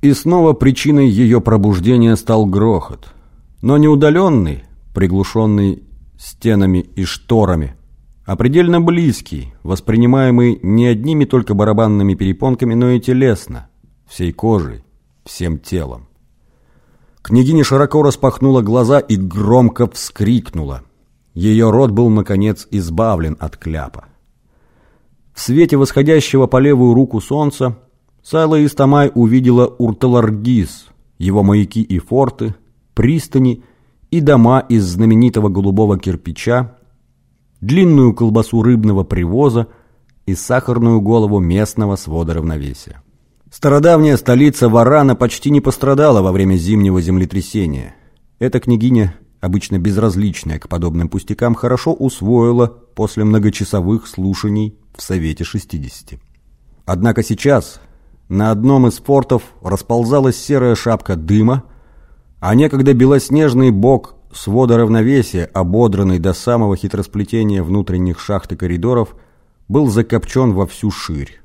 И снова причиной ее пробуждения стал грохот. Но не удаленный, приглушенный стенами и шторами, а предельно близкий, воспринимаемый не одними только барабанными перепонками, но и телесно, всей кожей, всем телом. Княгиня широко распахнула глаза и громко вскрикнула. Ее рот был, наконец, избавлен от кляпа. В свете восходящего по левую руку солнца Сайла Истамай увидела Урталаргиз, его маяки и форты, пристани и дома из знаменитого голубого кирпича, длинную колбасу рыбного привоза и сахарную голову местного свода равновесия. Стародавняя столица Варана почти не пострадала во время зимнего землетрясения. Эта княгиня, обычно безразличная к подобным пустякам, хорошо усвоила после многочасовых слушаний в Совете 60. Однако сейчас, на одном из фортов расползалась серая шапка дыма, а некогда белоснежный бок свода равновесия, ободранный до самого хитросплетения внутренних шахт и коридоров, был закопчен во всю ширь.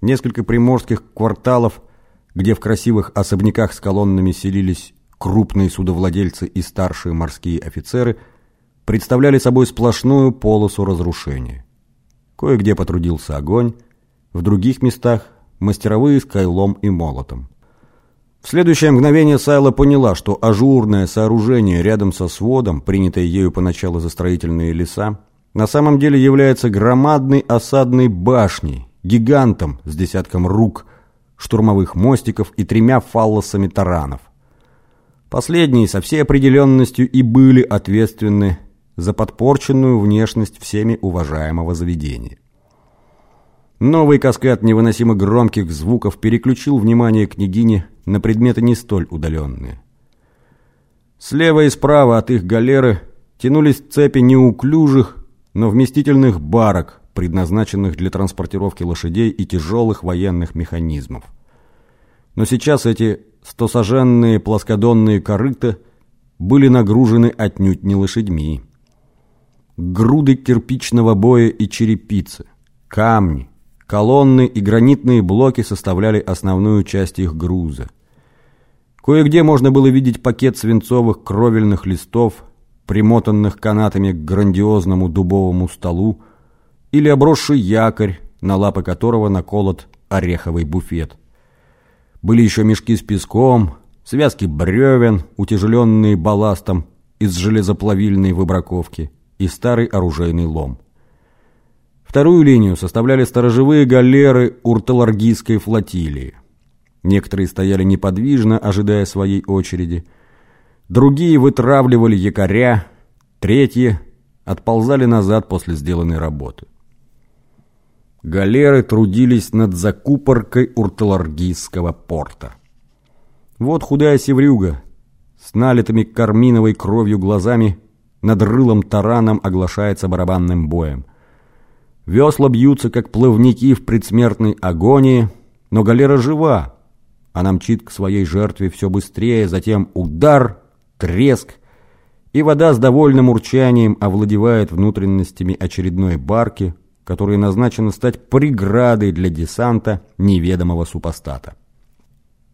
Несколько приморских кварталов, где в красивых особняках с колоннами селились крупные судовладельцы и старшие морские офицеры, представляли собой сплошную полосу разрушения. Кое-где потрудился огонь, в других местах мастеровые с кайлом и молотом. В следующее мгновение Сайла поняла, что ажурное сооружение рядом со сводом, принятое ею поначалу за строительные леса, на самом деле является громадной осадной башней, гигантом с десятком рук, штурмовых мостиков и тремя фаллосами таранов. Последние со всей определенностью и были ответственны за подпорченную внешность всеми уважаемого заведения. Новый каскад невыносимо громких звуков переключил внимание княгини на предметы не столь удаленные. Слева и справа от их галеры тянулись цепи неуклюжих, но вместительных барок, предназначенных для транспортировки лошадей и тяжелых военных механизмов. Но сейчас эти стосоженные плоскодонные корыта были нагружены отнюдь не лошадьми. Груды кирпичного боя и черепицы, камни, Колонны и гранитные блоки составляли основную часть их груза. Кое-где можно было видеть пакет свинцовых кровельных листов, примотанных канатами к грандиозному дубовому столу, или обросший якорь, на лапы которого наколот ореховый буфет. Были еще мешки с песком, связки бревен, утяжеленные балластом из железоплавильной выбраковки, и старый оружейный лом. Вторую линию составляли сторожевые галеры Урталаргийской флотилии. Некоторые стояли неподвижно, ожидая своей очереди. Другие вытравливали якоря, третьи отползали назад после сделанной работы. Галеры трудились над закупоркой Урталаргийского порта. Вот худая севрюга с налитыми карминовой кровью глазами над рылом тараном оглашается барабанным боем. Весла бьются, как плавники в предсмертной агонии, но галера жива. Она мчит к своей жертве все быстрее, затем удар, треск, и вода с довольным урчанием овладевает внутренностями очередной барки, которая назначена стать преградой для десанта неведомого супостата.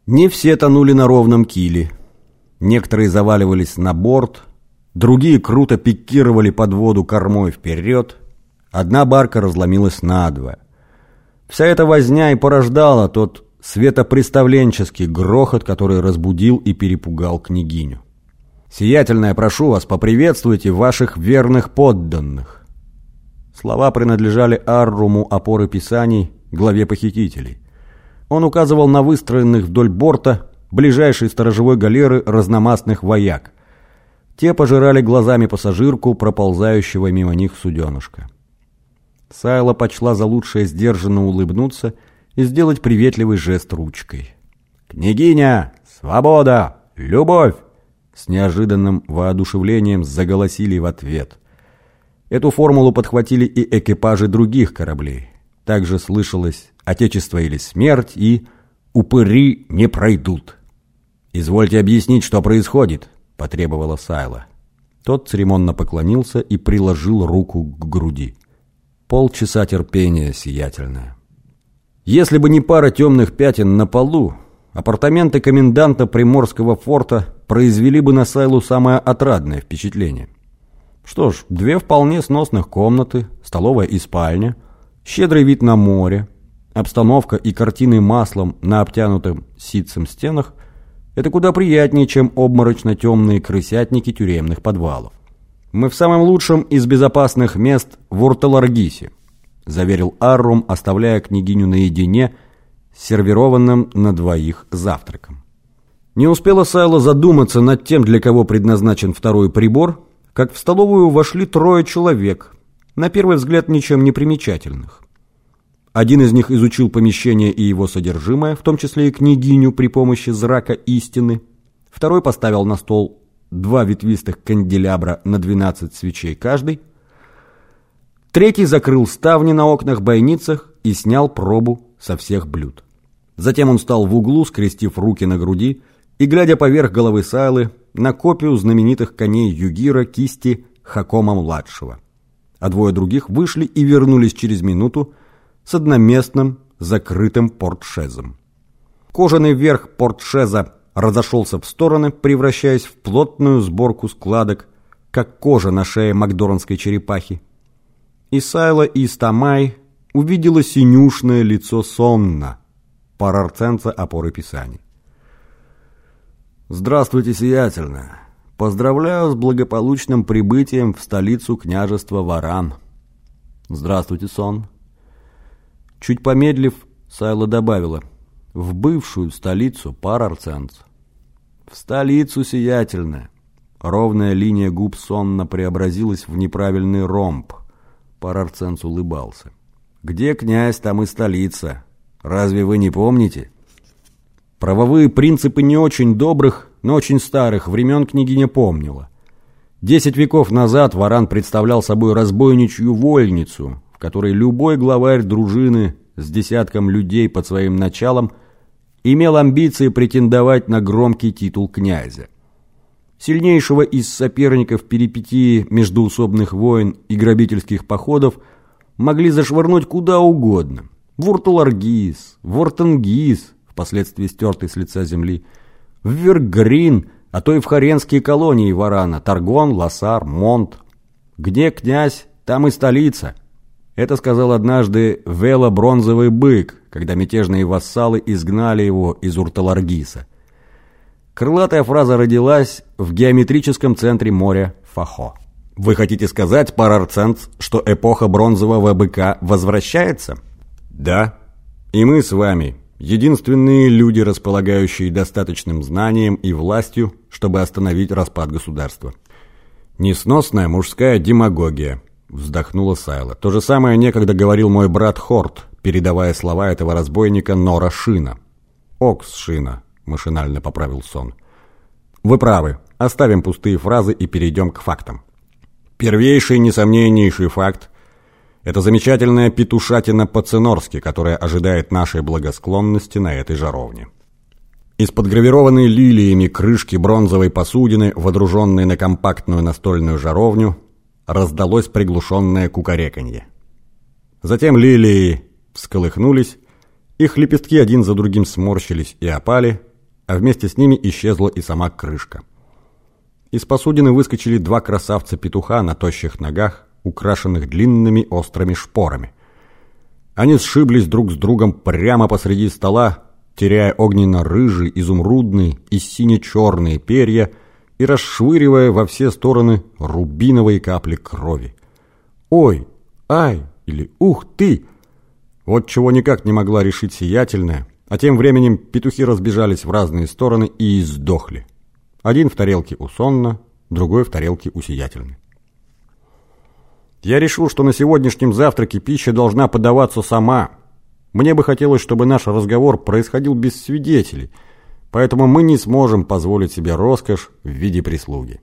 Не все тонули на ровном киле. Некоторые заваливались на борт, другие круто пикировали под воду кормой вперед – Одна барка разломилась надвое. Вся эта возня и порождала тот светопреставленческий грохот, который разбудил и перепугал княгиню. «Сиятельная, прошу вас, поприветствуйте ваших верных подданных». Слова принадлежали Арруму опоры писаний, главе похитителей. Он указывал на выстроенных вдоль борта ближайшей сторожевой галеры разномастных вояк. Те пожирали глазами пассажирку, проползающего мимо них суденышка. Сайла почла за лучшее сдержанно улыбнуться и сделать приветливый жест ручкой. «Княгиня! Свобода! Любовь!» С неожиданным воодушевлением заголосили в ответ. Эту формулу подхватили и экипажи других кораблей. Также слышалось «Отечество или смерть» и «Упыри не пройдут». «Извольте объяснить, что происходит», — потребовала Сайла. Тот церемонно поклонился и приложил руку к груди. Полчаса терпения сиятельное. Если бы не пара темных пятен на полу, апартаменты коменданта Приморского форта произвели бы на Сайлу самое отрадное впечатление. Что ж, две вполне сносных комнаты, столовая и спальня, щедрый вид на море, обстановка и картины маслом на обтянутом ситцем стенах – это куда приятнее, чем обморочно-темные крысятники тюремных подвалов. «Мы в самом лучшем из безопасных мест в Урталаргисе», – заверил Аррум, оставляя княгиню наедине с сервированным на двоих завтраком. Не успела Сайла задуматься над тем, для кого предназначен второй прибор, как в столовую вошли трое человек, на первый взгляд ничем не примечательных. Один из них изучил помещение и его содержимое, в том числе и княгиню при помощи зрака истины. Второй поставил на стол два ветвистых канделябра на 12 свечей каждый. Третий закрыл ставни на окнах-бойницах и снял пробу со всех блюд. Затем он стал в углу, скрестив руки на груди, и, глядя поверх головы Сайлы, на копию знаменитых коней Югира кисти Хакома-младшего. А двое других вышли и вернулись через минуту с одноместным закрытым портшезом. Кожаный верх портшеза разошелся в стороны, превращаясь в плотную сборку складок, как кожа на шее макдоранской черепахи. И Сайла и Стамай увидела синюшное лицо сонна, парарценца опоры писаний. «Здравствуйте, сиятельно! Поздравляю с благополучным прибытием в столицу княжества Варан!» «Здравствуйте, сон!» Чуть помедлив, Сайла добавила «В бывшую столицу Парарценц». «В столицу сиятельно!» Ровная линия губ сонно преобразилась в неправильный ромб. Парарценц улыбался. «Где князь, там и столица. Разве вы не помните?» Правовые принципы не очень добрых, но очень старых времен княгиня помнила. Десять веков назад Варан представлял собой разбойничью вольницу, в которой любой главарь дружины с десятком людей под своим началом имел амбиции претендовать на громкий титул князя. Сильнейшего из соперников перипетии междуусобных войн и грабительских походов могли зашвырнуть куда угодно. В Уртуларгиз, в Ортенгиз, впоследствии стертый с лица земли, в Вергрин, а то и в Харенские колонии Варана, Таргон, Лассар, Монт. Где князь, там и столица. Это сказал однажды Вела Бронзовый Бык, когда мятежные вассалы изгнали его из Урталаргиса. Крылатая фраза родилась в геометрическом центре моря Фахо. Вы хотите сказать, Парарценц, что эпоха Бронзового Быка возвращается? Да. И мы с вами, Единственные люди, располагающие достаточным знанием и властью, чтобы остановить распад государства. «Несносная мужская демагогия», — вздохнула Сайла. «То же самое некогда говорил мой брат Хорт, передавая слова этого разбойника Нора Шина». «Окс Шина», — машинально поправил сон. «Вы правы. Оставим пустые фразы и перейдем к фактам. Первейший, несомненнейший факт — это замечательная петушатина по-цинорски, которая ожидает нашей благосклонности на этой жаровне. Из-под гравированной лилиями крышки бронзовой посудины, водруженной на компактную настольную жаровню, раздалось приглушенное кукареканье. Затем лилии всколыхнулись, их лепестки один за другим сморщились и опали, а вместе с ними исчезла и сама крышка. Из посудины выскочили два красавца-петуха на тощих ногах, украшенных длинными острыми шпорами. Они сшиблись друг с другом прямо посреди стола, теряя огненно-рыжий, изумрудный и сине-черные перья и расшвыривая во все стороны рубиновые капли крови. «Ой! Ай!» или «Ух ты!» Вот чего никак не могла решить сиятельная, а тем временем петухи разбежались в разные стороны и издохли. Один в тарелке у сонна, другой в тарелке у сиятельной. Я решил, что на сегодняшнем завтраке пища должна подаваться сама. Мне бы хотелось, чтобы наш разговор происходил без свидетелей, поэтому мы не сможем позволить себе роскошь в виде прислуги.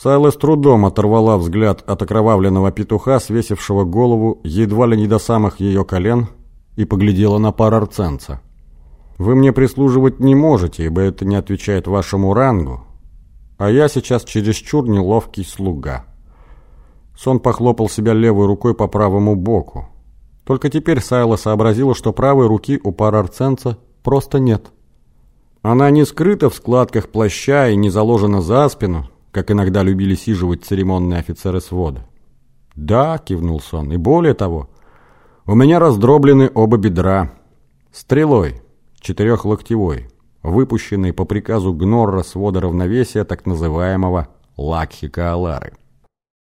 Сайла с трудом оторвала взгляд от окровавленного петуха, свесившего голову едва ли не до самых ее колен, и поглядела на парарценца. «Вы мне прислуживать не можете, ибо это не отвечает вашему рангу, а я сейчас чересчур неловкий слуга». Сон похлопал себя левой рукой по правому боку. Только теперь Сайла сообразила, что правой руки у парарценца просто нет. Она не скрыта в складках плаща и не заложена за спину, как иногда любили сиживать церемонные офицеры свода. «Да», — кивнул Сон, — «и более того, у меня раздроблены оба бедра. Стрелой, четырехлоктевой, выпущенной по приказу Гнорра свода равновесия так называемого Лакхи Каалары.